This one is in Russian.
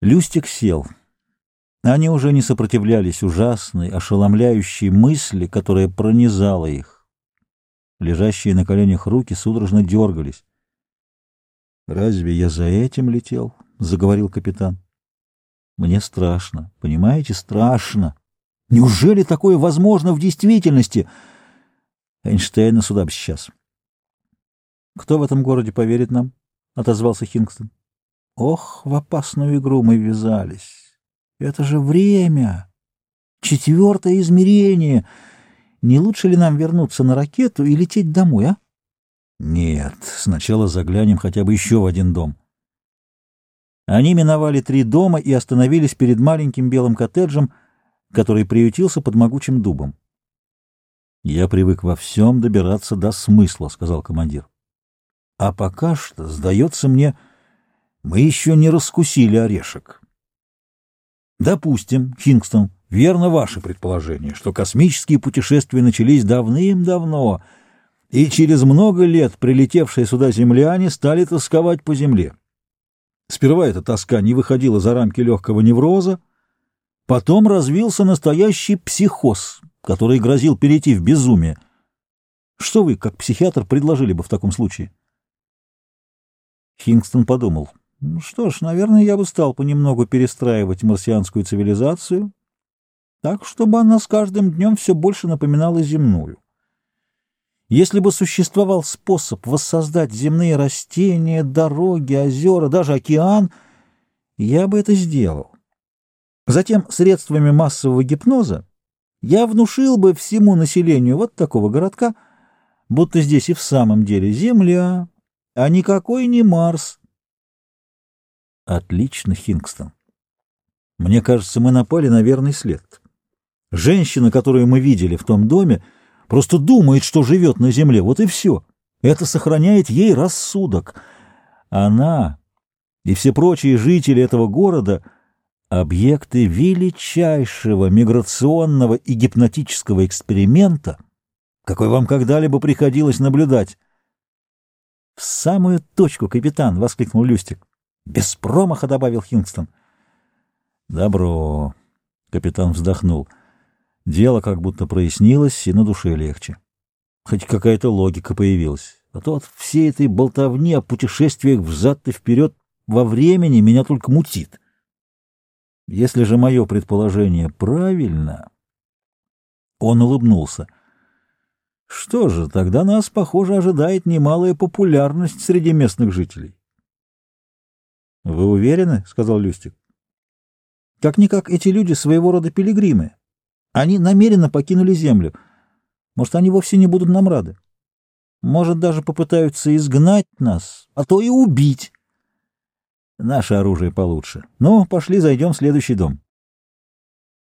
Люстик сел. Они уже не сопротивлялись ужасной, ошеломляющей мысли, которая пронизала их. Лежащие на коленях руки судорожно дергались. «Разве я за этим летел?» — заговорил капитан. «Мне страшно, понимаете, страшно. Неужели такое возможно в действительности?» Эйнштейна сюда бы сейчас. «Кто в этом городе поверит нам?» — отозвался Хингстон. «Ох, в опасную игру мы ввязались. Это же время! Четвертое измерение! Не лучше ли нам вернуться на ракету и лететь домой, а?» «Нет, сначала заглянем хотя бы еще в один дом». Они миновали три дома и остановились перед маленьким белым коттеджем, который приютился под могучим дубом. «Я привык во всем добираться до смысла», — сказал командир. «А пока что, сдается мне, мы еще не раскусили орешек». «Допустим, Хингстон, верно ваше предположение, что космические путешествия начались давным-давно, и через много лет прилетевшие сюда земляне стали тосковать по земле. Сперва эта тоска не выходила за рамки легкого невроза, потом развился настоящий психоз, который грозил перейти в безумие. Что вы, как психиатр, предложили бы в таком случае? Хингстон подумал. Ну что ж, наверное, я бы стал понемногу перестраивать марсианскую цивилизацию, так, чтобы она с каждым днем все больше напоминала земную. Если бы существовал способ воссоздать земные растения, дороги, озера, даже океан, я бы это сделал. Затем средствами массового гипноза я внушил бы всему населению вот такого городка, будто здесь и в самом деле Земля, а никакой не Марс. Отлично, Хингстон. Мне кажется, мы напали на верный след. Женщина, которую мы видели в том доме, просто думает, что живет на Земле, вот и все. Это сохраняет ей рассудок. Она и все прочие жители этого города — объекты величайшего миграционного и гипнотического эксперимента, какой вам когда-либо приходилось наблюдать. — В самую точку, капитан! — воскликнул Люстик. — Без промаха, — добавил Хингстон. — Добро! — капитан вздохнул. Дело как будто прояснилось, и на душе легче. Хоть какая-то логика появилась. А то от всей этой болтовни о путешествиях взад и вперед во времени меня только мутит. — если же мое предположение правильно... Он улыбнулся. Что же, тогда нас, похоже, ожидает немалая популярность среди местных жителей. — Вы уверены? — сказал Люстик. — Как-никак эти люди своего рода пилигримы. Они намеренно покинули землю. Может, они вовсе не будут нам рады. Может, даже попытаются изгнать нас, а то и убить. Наше оружие получше. Ну, пошли, зайдем в следующий дом.